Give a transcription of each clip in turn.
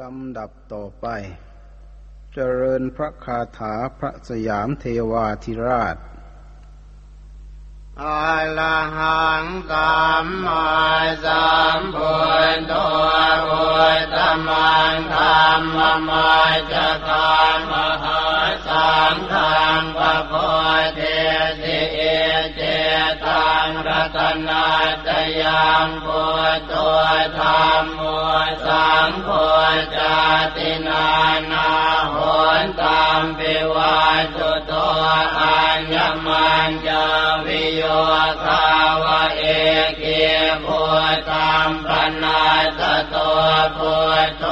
ลำดับต่อไป เจริญพระคาถาพระสยามเทวาธิราชอะระหังสัมมาสัมพุทโธพุทธมังธรรมมัจจคามหาสังฆังปะโพเทสิเอเจตังรัตนาตยังพุทโธธรรมโมสังโฆ ตินานาหนตามปิวาจุโตอัญญมัญญาวิโยคาวะเอเกพุตธัมปนาสโตพุทโ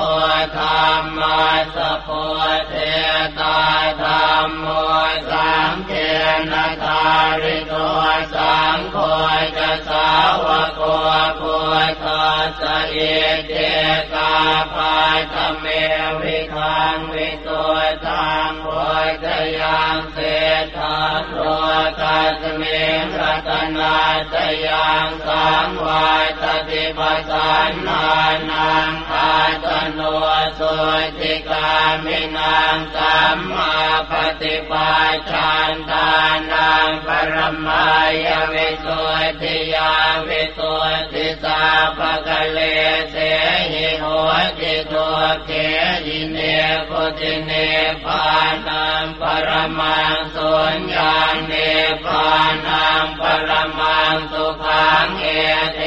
สเอเจกาปาตเมวิคังวิโตตังโพธยังเศธังโลกัสเมรัตนาตยังสังวาตติปัสสนนานังอาตโนสุติกามินังสัมมาปฏิปาชันทานัง ปรมายวิสุทธิยาวิสุทธิสาปะกะเลเสหิโหติตัวเกหิเนปุติเนปานังปรมังสุญญาเนปานังปรมังสุขังเอเท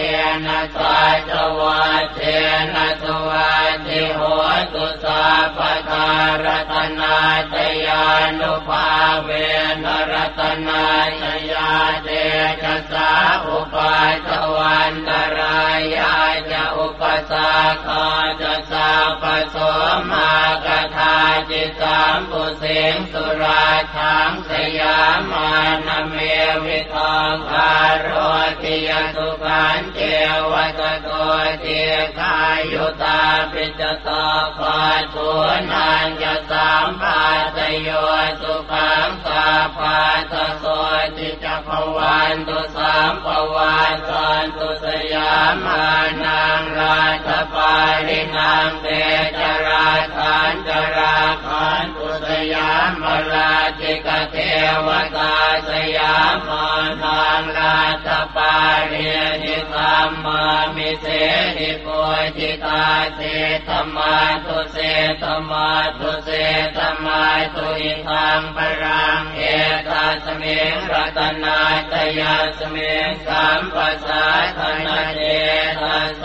นะสัจวัตเทนะสวัสดิโหตุสาปทารตนาตยานุภา เวนรตนาตยาเจะสาอุปาสวันตรายาจะอุปสาคาจะสาปสมากทาจิตามปุเสงสุราทังสยามานเมวิทองคารติยสุขันเจวตโตเทกายุตาปิจตาปาตุนันจ ปาตโสติจภวันตุสามปวันตันตุสยามานังราชปารินังเตจราคันจราคันตุสยามราชิกเทวตาสยามมานังราชปาริยิสัมมามิเสหิปุจิตาเสธมาตุเสธมาตุ ตุอิทังปรังเอตาสเมงรัตนาตยาสเมงสัมปัสสะธนเจตโส